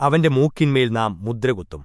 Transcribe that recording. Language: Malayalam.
അവന്റെ മൂക്കിന്മേൽ നാം മുദ്രകുത്തും.